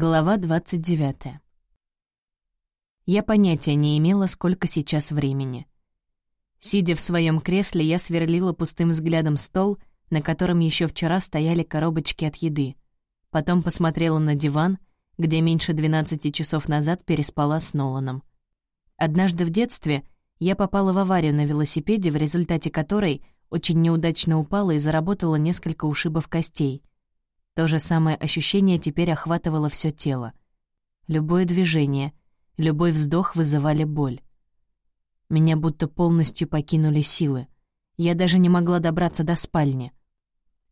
Глава 29. Я понятия не имела, сколько сейчас времени. Сидя в своем кресле, я сверлила пустым взглядом стол, на котором еще вчера стояли коробочки от еды. Потом посмотрела на диван, где меньше 12 часов назад переспала с Ноланом. Однажды в детстве я попала в аварию на велосипеде, в результате которой очень неудачно упала и заработала несколько ушибов костей — то же самое ощущение теперь охватывало все тело. Любое движение, любой вздох вызывали боль. Меня будто полностью покинули силы. Я даже не могла добраться до спальни.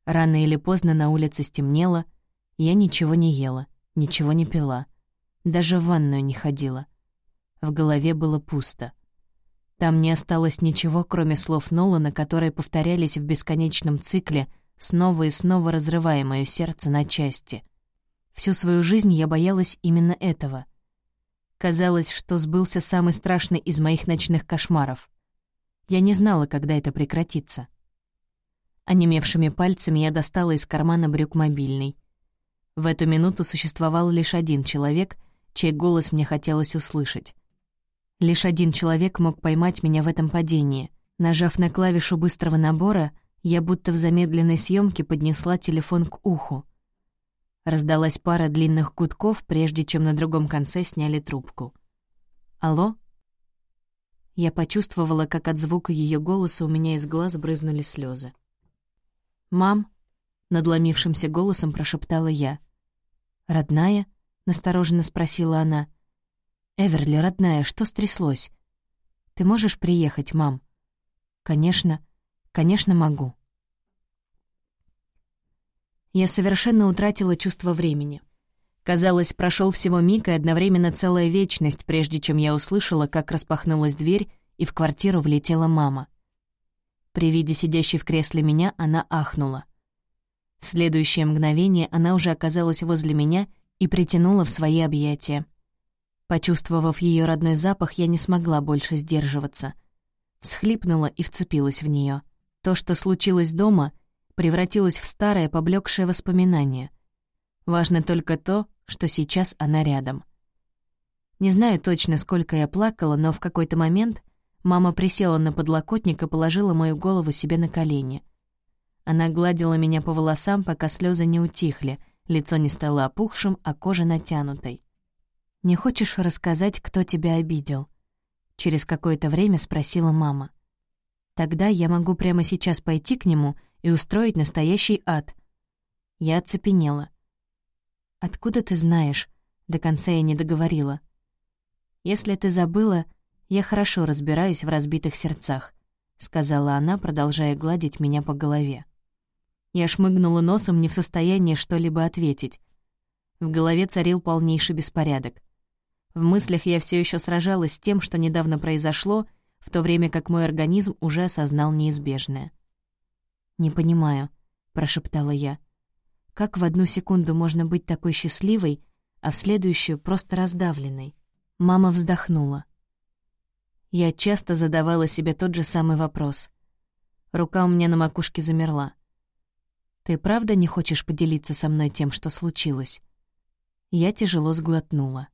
Рано или поздно на улице стемнело, я ничего не ела, ничего не пила. Даже в ванную не ходила. В голове было пусто. Там не осталось ничего, кроме слов Нолана, которые повторялись в бесконечном цикле — снова и снова разрывая моё сердце на части. Всю свою жизнь я боялась именно этого. Казалось, что сбылся самый страшный из моих ночных кошмаров. Я не знала, когда это прекратится. Онемевшими пальцами я достала из кармана брюк мобильный. В эту минуту существовал лишь один человек, чей голос мне хотелось услышать. Лишь один человек мог поймать меня в этом падении. Нажав на клавишу быстрого набора — я будто в замедленной съемке поднесла телефон к уху. Раздалась пара длинных гудков, прежде чем на другом конце сняли трубку. «Алло?» Я почувствовала, как от звука ее голоса у меня из глаз брызнули слезы. «Мам?» — надломившимся голосом прошептала я. «Родная?» — настороженно спросила она. «Эверли, родная, что стряслось? Ты можешь приехать, мам?» «Конечно, конечно, могу». Я совершенно утратила чувство времени. Казалось, прошел всего миг и одновременно целая вечность, прежде чем я услышала, как распахнулась дверь, и в квартиру влетела мама. При виде сидящей в кресле меня она ахнула. В следующее мгновение она уже оказалась возле меня и притянула в свои объятия. Почувствовав ее родной запах, я не смогла больше сдерживаться. Схлипнула и вцепилась в нее. То, что случилось дома — превратилась в старое поблекшее воспоминание. Важно только то, что сейчас она рядом. Не знаю точно, сколько я плакала, но в какой-то момент мама присела на подлокотник и положила мою голову себе на колени. Она гладила меня по волосам, пока слезы не утихли, лицо не стало опухшим, а кожа натянутой. «Не хочешь рассказать, кто тебя обидел?» Через какое-то время спросила мама. «Тогда я могу прямо сейчас пойти к нему и устроить настоящий ад. Я оцепенела. «Откуда ты знаешь?» До конца я не договорила. «Если ты забыла, я хорошо разбираюсь в разбитых сердцах», — сказала она, продолжая гладить меня по голове. Я шмыгнула носом, не в состоянии что-либо ответить. В голове царил полнейший беспорядок. В мыслях я все еще сражалась с тем, что недавно произошло, в то время как мой организм уже осознал неизбежное. «Не понимаю», — прошептала я. «Как в одну секунду можно быть такой счастливой, а в следующую просто раздавленной?» Мама вздохнула. Я часто задавала себе тот же самый вопрос. Рука у меня на макушке замерла. «Ты правда не хочешь поделиться со мной тем, что случилось?» Я тяжело сглотнула.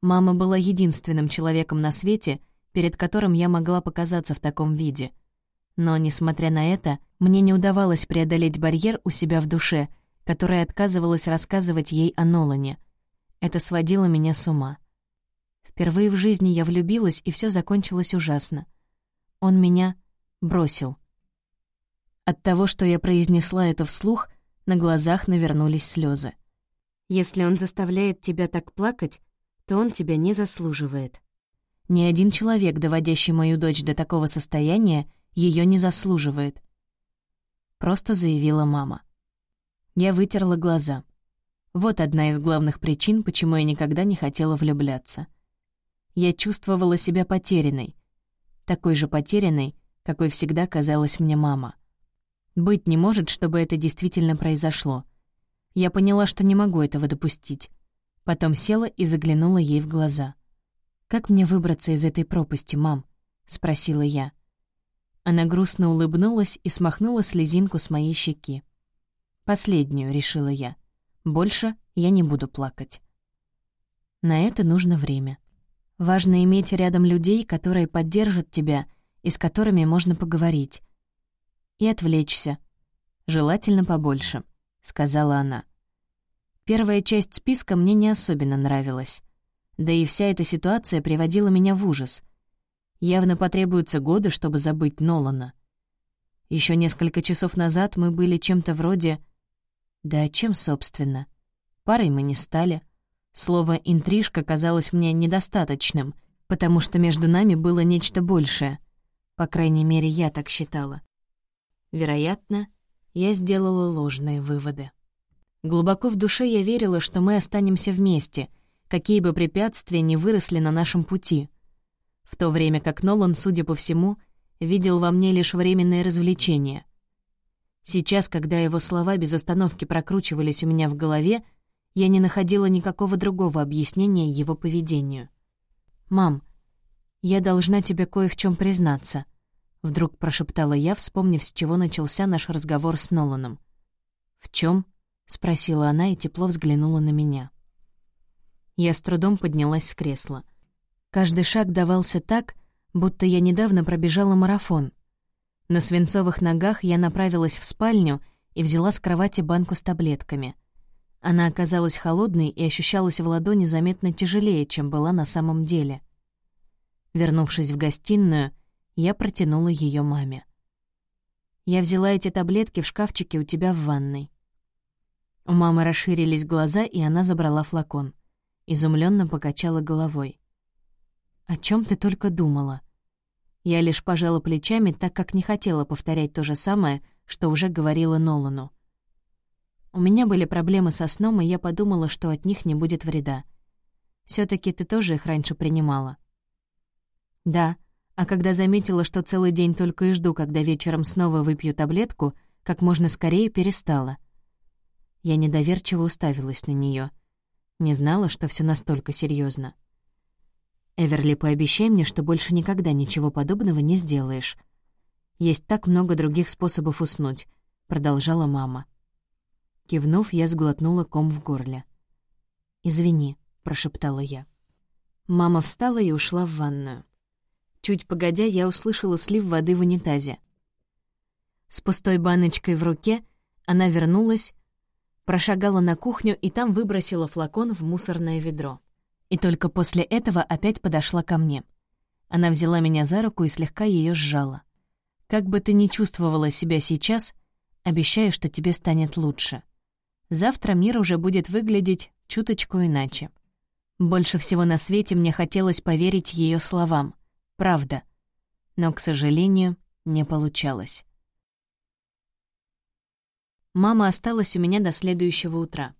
Мама была единственным человеком на свете, перед которым я могла показаться в таком виде — но, несмотря на это, мне не удавалось преодолеть барьер у себя в душе, который отказывалась рассказывать ей о Нолане. Это сводило меня с ума. Впервые в жизни я влюбилась, и все закончилось ужасно. Он меня бросил. От того, что я произнесла это вслух, на глазах навернулись слезы. Если он заставляет тебя так плакать, то он тебя не заслуживает. Ни один человек, доводящий мою дочь до такого состояния, ее не заслуживает», — просто заявила мама. Я вытерла глаза. Вот одна из главных причин, почему я никогда не хотела влюбляться. Я чувствовала себя потерянной, такой же потерянной, какой всегда казалась мне мама. Быть не может, чтобы это действительно произошло. Я поняла, что не могу этого допустить. Потом села и заглянула ей в глаза. «Как мне выбраться из этой пропасти, мам?» — спросила я. Она грустно улыбнулась и смахнула слезинку с моей щеки. «Последнюю», — решила я. «Больше Я не буду плакать. На это нужно время. Важно иметь рядом людей, которые поддержат тебя и с которыми можно поговорить. И отвлечься. Желательно побольше, — сказала она. Первая часть списка мне не особенно нравилась. Да и вся эта ситуация приводила меня в ужас. Явно потребуются годы, чтобы забыть Нолана. Еще несколько часов назад мы были чем-то вроде... Да чем, собственно? Парой мы не стали. Слово «интрижка» казалось мне недостаточным, потому что между нами было нечто большее. По крайней мере, я так считала. Вероятно, я сделала ложные выводы. Глубоко в душе я верила, что мы останемся вместе, какие бы препятствия ни выросли на нашем пути. В то время как Нолан, судя по всему, видел во мне лишь временное развлечение. Сейчас, когда его слова без остановки прокручивались у меня в голове, я не находила никакого другого объяснения его поведению. «Мам, я должна тебе кое в чем признаться», — вдруг прошептала я, вспомнив, с чего начался наш разговор с Ноланом. «В чем? — спросила она и тепло взглянула на меня. Я с трудом поднялась с кресла. Каждый шаг давался так, будто я недавно пробежала марафон. На свинцовых ногах я направилась в спальню и взяла с кровати банку с таблетками. Она оказалась холодной и ощущалась в ладони заметно тяжелее, чем была на самом деле. Вернувшись в гостиную, я протянула ее маме. «Я взяла эти таблетки в шкафчике у тебя в ванной. У мамы расширились глаза, и она забрала флакон. Изумленно покачала головой. «О чем ты только думала?» Я лишь пожала плечами, так как не хотела повторять то же самое, что уже говорила Нолану. У меня были проблемы со сном, и я подумала, что от них не будет вреда. все таки ты тоже их раньше принимала?» «Да, а когда заметила, что целый день только и жду, когда вечером снова выпью таблетку, как можно скорее перестала. Я недоверчиво уставилась на нее. Не знала, что все настолько серьезно. «Эверли, пообещай мне, что больше никогда ничего подобного не сделаешь. Есть так много других способов уснуть», — продолжала мама. Кивнув, я сглотнула ком в горле. «Извини», — прошептала я. Мама встала и ушла в ванную. Чуть погодя, я услышала слив воды в унитазе. С пустой баночкой в руке она вернулась, прошагала на кухню и там выбросила флакон в мусорное ведро. И только после этого опять подошла ко мне. Она взяла меня за руку и слегка ее сжала. «Как бы ты ни чувствовала себя сейчас, обещаю, что тебе станет лучше. Завтра мир уже будет выглядеть чуточку иначе». Больше всего на свете мне хотелось поверить ее словам. Правда. Но, к сожалению, не получалось. Мама осталась у меня до следующего утра.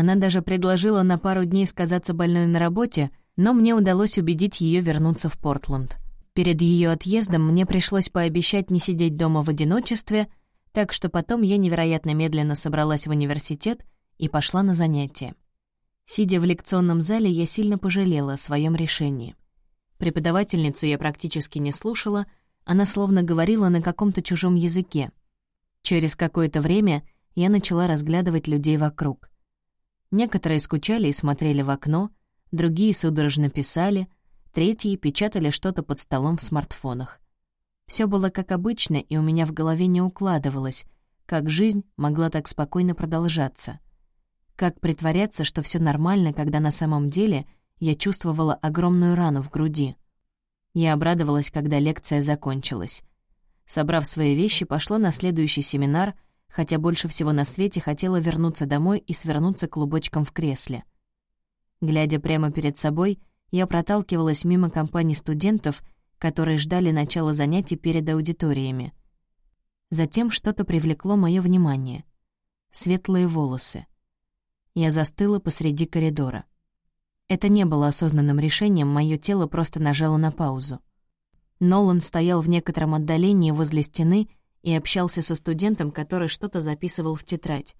Она даже предложила на пару дней сказаться больной на работе, но мне удалось убедить ее вернуться в Портленд. Перед ее отъездом мне пришлось пообещать не сидеть дома в одиночестве, так что потом я невероятно медленно собралась в университет и пошла на занятия. Сидя в лекционном зале, я сильно пожалела о своем решении. Преподавательницу я практически не слушала, она словно говорила на каком-то чужом языке. Через какое-то время я начала разглядывать людей вокруг. Некоторые скучали и смотрели в окно, другие судорожно писали, третьи печатали что-то под столом в смартфонах. Все было как обычно, и у меня в голове не укладывалось, как жизнь могла так спокойно продолжаться. Как притворяться, что все нормально, когда на самом деле я чувствовала огромную рану в груди. Я обрадовалась, когда лекция закончилась. Собрав свои вещи, пошла на следующий семинар — хотя больше всего на свете хотела вернуться домой и свернуться клубочком в кресле. Глядя прямо перед собой, я проталкивалась мимо компаний студентов, которые ждали начала занятий перед аудиториями. Затем что-то привлекло мое внимание. Светлые волосы. Я застыла посреди коридора. Это не было осознанным решением, мое тело просто нажало на паузу. Нолан стоял в некотором отдалении возле стены и общался со студентом, который что-то записывал в тетрадь.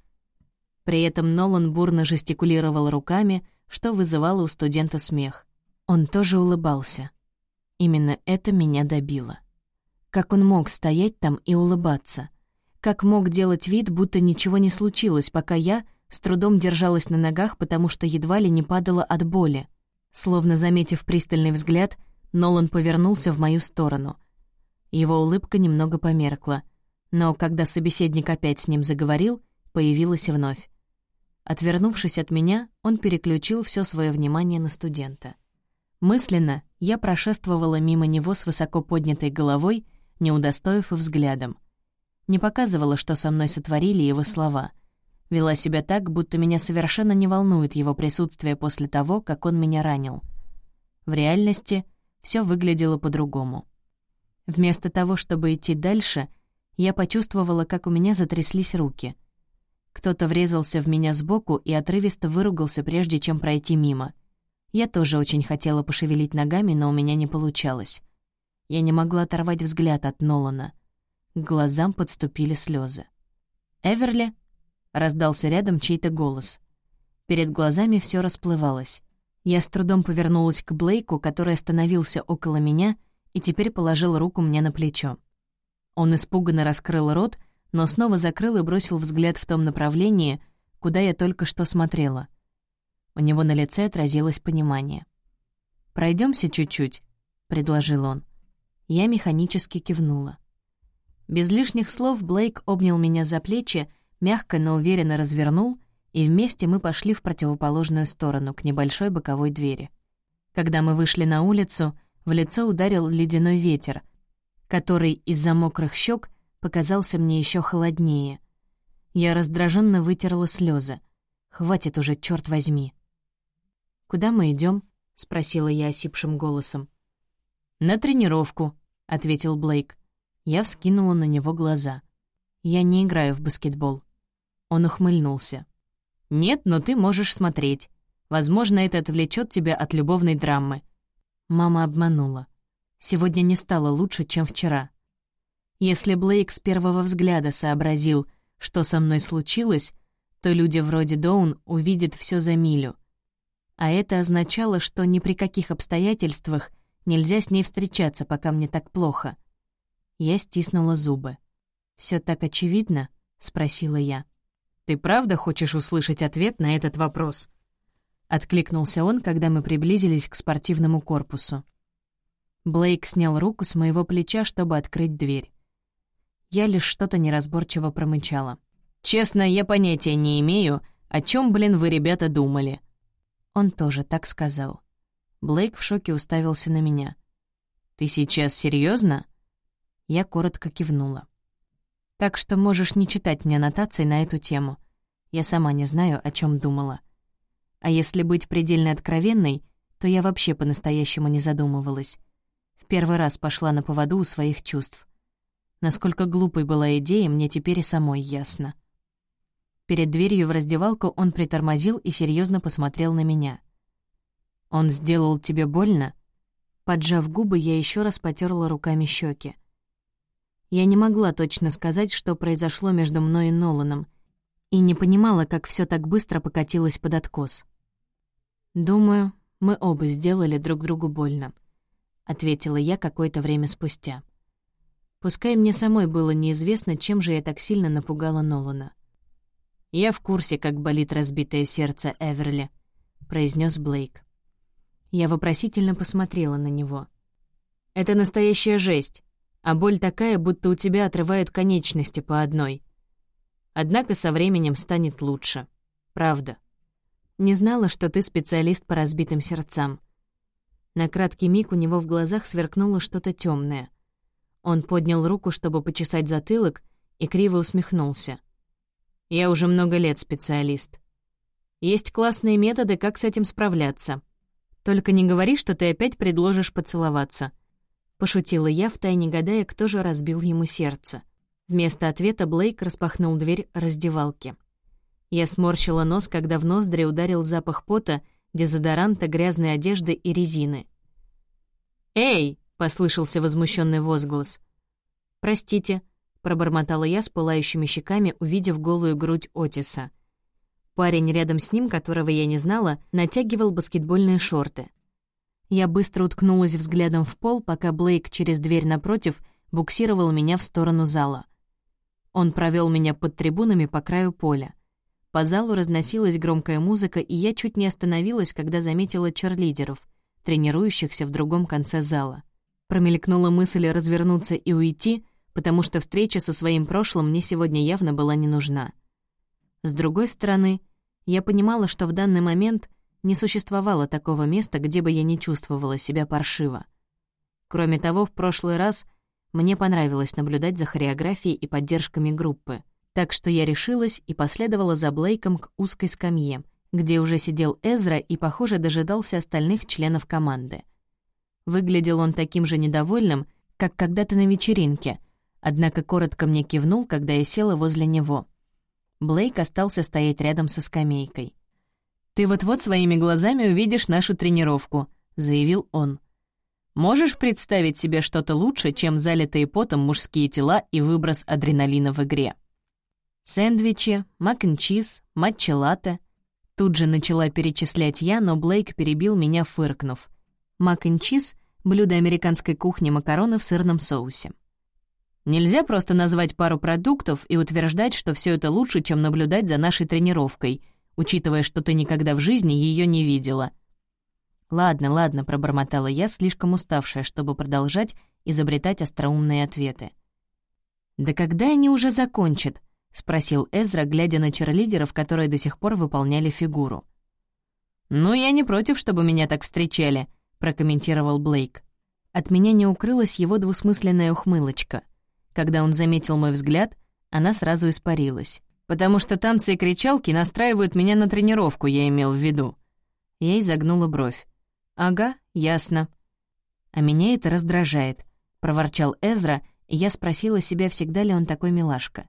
При этом Нолан бурно жестикулировал руками, что вызывало у студента смех. Он тоже улыбался. Именно это меня добило. Как он мог стоять там и улыбаться? Как мог делать вид, будто ничего не случилось, пока я с трудом держалась на ногах, потому что едва ли не падала от боли. Словно заметив пристальный взгляд, Нолан повернулся в мою сторону. Его улыбка немного померкла, но когда собеседник опять с ним заговорил, появилась вновь. Отвернувшись от меня, он переключил все свое внимание на студента. Мысленно я прошествовала мимо него с высоко поднятой головой, не удостоив и взглядом. Не показывала, что со мной сотворили его слова. Вела себя так, будто меня совершенно не волнует его присутствие после того, как он меня ранил. В реальности все выглядело по-другому. Вместо того, чтобы идти дальше, я почувствовала, как у меня затряслись руки — кто-то врезался в меня сбоку и отрывисто выругался, прежде чем пройти мимо. Я тоже очень хотела пошевелить ногами, но у меня не получалось. Я не могла оторвать взгляд от Нолана. К глазам подступили слезы. «Эверли?» — раздался рядом чей-то голос. Перед глазами все расплывалось. Я с трудом повернулась к Блейку, который остановился около меня и теперь положил руку мне на плечо. Он испуганно раскрыл рот, но снова закрыл и бросил взгляд в том направлении, куда я только что смотрела. У него на лице отразилось понимание. Пройдемся чуть-чуть», — предложил он. Я механически кивнула. Без лишних слов Блейк обнял меня за плечи, мягко, но уверенно развернул, и вместе мы пошли в противоположную сторону, к небольшой боковой двери. Когда мы вышли на улицу, в лицо ударил ледяной ветер, который из-за мокрых щек показался мне еще холоднее. Я раздраженно вытерла слезы. «Хватит уже, черт возьми!» «Куда мы идем? спросила я осипшим голосом. «На тренировку», — ответил Блейк. Я вскинула на него глаза. «Я не играю в баскетбол». Он ухмыльнулся. «Нет, но ты можешь смотреть. Возможно, это отвлечет тебя от любовной драмы». Мама обманула. Сегодня не стало лучше, чем вчера. Если Блейк с первого взгляда сообразил, что со мной случилось, то люди вроде Доун увидят все за милю. А это означало, что ни при каких обстоятельствах нельзя с ней встречаться, пока мне так плохо. Я стиснула зубы. Все так очевидно?» — спросила я. «Ты правда хочешь услышать ответ на этот вопрос?» Откликнулся он, когда мы приблизились к спортивному корпусу. Блейк снял руку с моего плеча, чтобы открыть дверь. Я лишь что-то неразборчиво промычала. «Честно, я понятия не имею, о чем, блин, вы, ребята, думали». Он тоже так сказал. Блейк в шоке уставился на меня. «Ты сейчас серьезно? Я коротко кивнула. «Так что можешь не читать мне нотации на эту тему. Я сама не знаю, о чем думала. А если быть предельно откровенной, то я вообще по-настоящему не задумывалась. Первый раз пошла на поводу у своих чувств. Насколько глупой была идея, мне теперь и самой ясно. Перед дверью в раздевалку он притормозил и серьезно посмотрел на меня. «Он сделал тебе больно?» Поджав губы, я еще раз потерла руками щеки. Я не могла точно сказать, что произошло между мной и Ноланом, и не понимала, как все так быстро покатилось под откос. «Думаю, мы оба сделали друг другу больно», — ответила я какое-то время спустя. Пускай мне самой было неизвестно, чем же я так сильно напугала Нолана. «Я в курсе, как болит разбитое сердце Эверли», — произнес Блейк. Я вопросительно посмотрела на него. «Это настоящая жесть, а боль такая, будто у тебя отрывают конечности по одной. Однако со временем станет лучше. Правда. Не знала, что ты специалист по разбитым сердцам». На краткий миг у него в глазах сверкнуло что-то темное — он поднял руку, чтобы почесать затылок, и криво усмехнулся. «Я уже много лет специалист. Есть классные методы, как с этим справляться. Только не говори, что ты опять предложишь поцеловаться». Пошутила я, втайне гадая, кто же разбил ему сердце. Вместо ответа Блейк распахнул дверь раздевалки. Я сморщила нос, когда в ноздри ударил запах пота, дезодоранта, грязной одежды и резины. «Эй!» послышался возмущенный возглас. «Простите», — пробормотала я с пылающими щеками, увидев голую грудь Отиса. Парень рядом с ним, которого я не знала, натягивал баскетбольные шорты. Я быстро уткнулась взглядом в пол, пока Блейк через дверь напротив буксировал меня в сторону зала. Он провел меня под трибунами по краю поля. По залу разносилась громкая музыка, и я чуть не остановилась, когда заметила черлидеров, тренирующихся в другом конце зала. Промелькнула мысль развернуться и уйти, потому что встреча со своим прошлым мне сегодня явно была не нужна. С другой стороны, я понимала, что в данный момент не существовало такого места, где бы я не чувствовала себя паршиво. Кроме того, в прошлый раз мне понравилось наблюдать за хореографией и поддержками группы, так что я решилась и последовала за Блейком к узкой скамье, где уже сидел Эзра и, похоже, дожидался остальных членов команды. Выглядел он таким же недовольным, как когда-то на вечеринке, однако коротко мне кивнул, когда я села возле него. Блейк остался стоять рядом со скамейкой. «Ты вот-вот своими глазами увидишь нашу тренировку», — заявил он. «Можешь представить себе что-то лучше, чем залитые потом мужские тела и выброс адреналина в игре?» Сэндвичи, мак-н-чиз, матча-латте. Тут же начала перечислять я, но Блейк перебил меня, фыркнув. Мак-н-чиз — блюдо американской кухни макароны в сырном соусе. Нельзя просто назвать пару продуктов и утверждать, что все это лучше, чем наблюдать за нашей тренировкой, учитывая, что ты никогда в жизни ее не видела. «Ладно, ладно», — пробормотала я, слишком уставшая, чтобы продолжать изобретать остроумные ответы. «Да когда они уже закончат?» — спросил Эзра, глядя на черлидеров, которые до сих пор выполняли фигуру. «Ну, я не против, чтобы меня так встречали», — прокомментировал Блейк. От меня не укрылась его двусмысленная ухмылочка. Когда он заметил мой взгляд, она сразу испарилась. «Потому что танцы и кричалки настраивают меня на тренировку, я имел в виду». Я изогнула бровь. «Ага, ясно». «А меня это раздражает», — проворчал Эзра, и я спросила себя, всегда ли он такой милашка.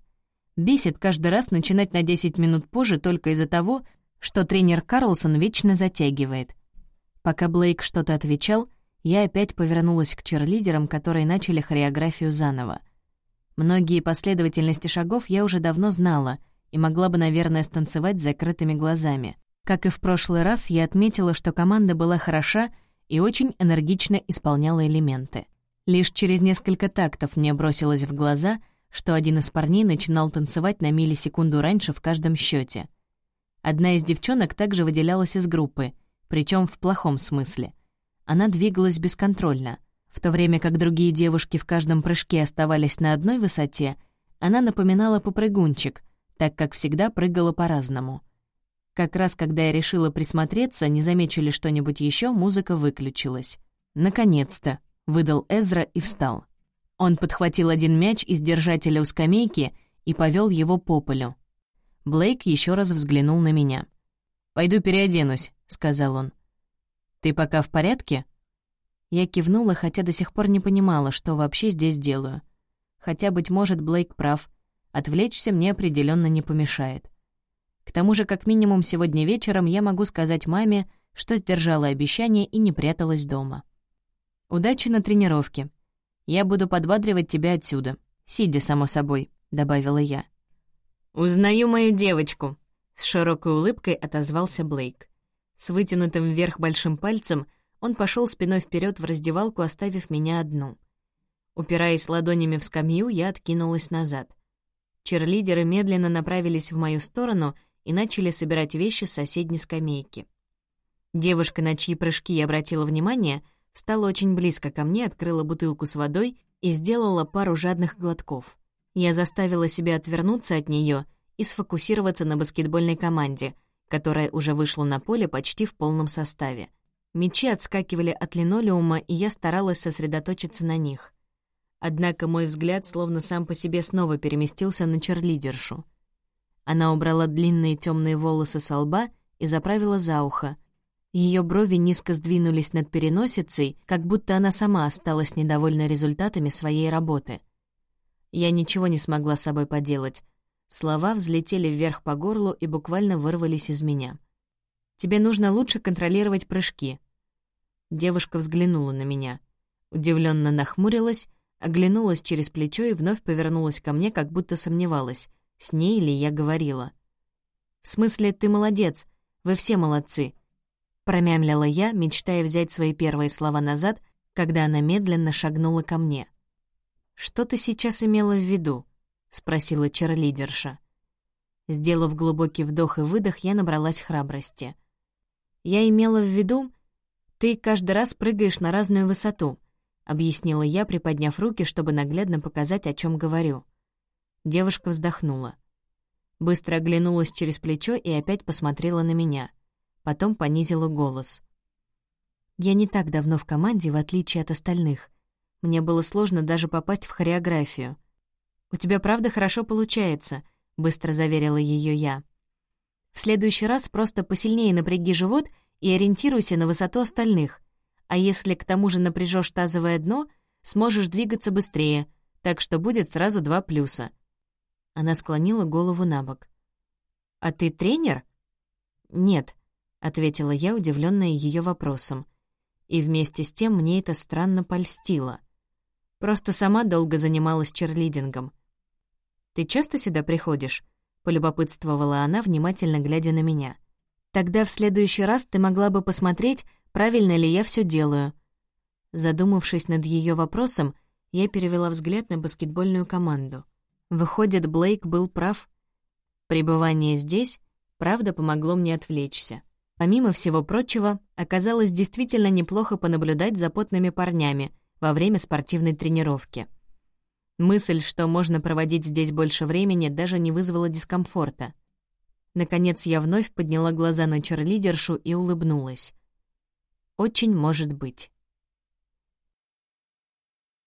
Бесит каждый раз начинать на 10 минут позже только из-за того, что тренер Карлсон вечно затягивает. Пока Блейк что-то отвечал, я опять повернулась к черлидерам, которые начали хореографию заново. Многие последовательности шагов я уже давно знала и могла бы, наверное, станцевать с закрытыми глазами. Как и в прошлый раз, я отметила, что команда была хороша и очень энергично исполняла элементы. Лишь через несколько тактов мне бросилось в глаза, что один из парней начинал танцевать на миллисекунду раньше в каждом счете. Одна из девчонок также выделялась из группы — причем в плохом смысле. Она двигалась бесконтрольно. В то время как другие девушки в каждом прыжке оставались на одной высоте, она напоминала попрыгунчик, так как всегда прыгала по-разному. Как раз когда я решила присмотреться, не замечу ли что-нибудь еще, музыка выключилась. «Наконец-то!» — выдал Эзра и встал. Он подхватил один мяч из держателя у скамейки и повел его по полю. Блейк еще раз взглянул на меня. «Пойду переоденусь», — сказал он. «Ты пока в порядке?» Я кивнула, хотя до сих пор не понимала, что вообще здесь делаю. Хотя, быть может, Блейк прав. Отвлечься мне определенно не помешает. К тому же, как минимум, сегодня вечером я могу сказать маме, что сдержала обещание и не пряталась дома. «Удачи на тренировке. Я буду подбадривать тебя отсюда. Сидя, само собой», — добавила я. «Узнаю мою девочку», — с широкой улыбкой отозвался Блейк. С вытянутым вверх большим пальцем он пошел спиной вперед в раздевалку, оставив меня одну. Упираясь ладонями в скамью, я откинулась назад. Черлидеры медленно направились в мою сторону и начали собирать вещи с соседней скамейки. Девушка, на чьи прыжки я обратила внимание, стала очень близко ко мне, открыла бутылку с водой и сделала пару жадных глотков. Я заставила себя отвернуться от нее и сфокусироваться на баскетбольной команде — которая уже вышла на поле почти в полном составе. Мечи отскакивали от линолеума, и я старалась сосредоточиться на них. Однако мой взгляд словно сам по себе снова переместился на черлидершу. Она убрала длинные темные волосы со лба и заправила за ухо. Ее брови низко сдвинулись над переносицей, как будто она сама осталась недовольна результатами своей работы. Я ничего не смогла с собой поделать, Слова взлетели вверх по горлу и буквально вырвались из меня. «Тебе нужно лучше контролировать прыжки». Девушка взглянула на меня. Удивленно нахмурилась, оглянулась через плечо и вновь повернулась ко мне, как будто сомневалась, с ней ли я говорила. «В смысле, ты молодец, вы все молодцы», — промямлила я, мечтая взять свои первые слова назад, когда она медленно шагнула ко мне. «Что ты сейчас имела в виду?» — спросила черлидерша. Сделав глубокий вдох и выдох, я набралась храбрости. «Я имела в виду, ты каждый раз прыгаешь на разную высоту», — объяснила я, приподняв руки, чтобы наглядно показать, о чем говорю. Девушка вздохнула. Быстро оглянулась через плечо и опять посмотрела на меня. Потом понизила голос. «Я не так давно в команде, в отличие от остальных. Мне было сложно даже попасть в хореографию. «У тебя правда хорошо получается», — быстро заверила ее я. «В следующий раз просто посильнее напряги живот и ориентируйся на высоту остальных. А если к тому же напряжешь тазовое дно, сможешь двигаться быстрее, так что будет сразу два плюса». Она склонила голову на бок. «А ты тренер?» «Нет», — ответила я, удивленная ее вопросом. И вместе с тем мне это странно польстило. Просто сама долго занималась черлидингом. «Ты часто сюда приходишь?» — полюбопытствовала она, внимательно глядя на меня. «Тогда в следующий раз ты могла бы посмотреть, правильно ли я все делаю». Задумавшись над ее вопросом, я перевела взгляд на баскетбольную команду. Выходит, Блейк был прав. Пребывание здесь, правда, помогло мне отвлечься. Помимо всего прочего, оказалось действительно неплохо понаблюдать за потными парнями во время спортивной тренировки — Мысль, что можно проводить здесь больше времени, даже не вызвала дискомфорта. Наконец я вновь подняла глаза на черлидершу и улыбнулась. «Очень может быть».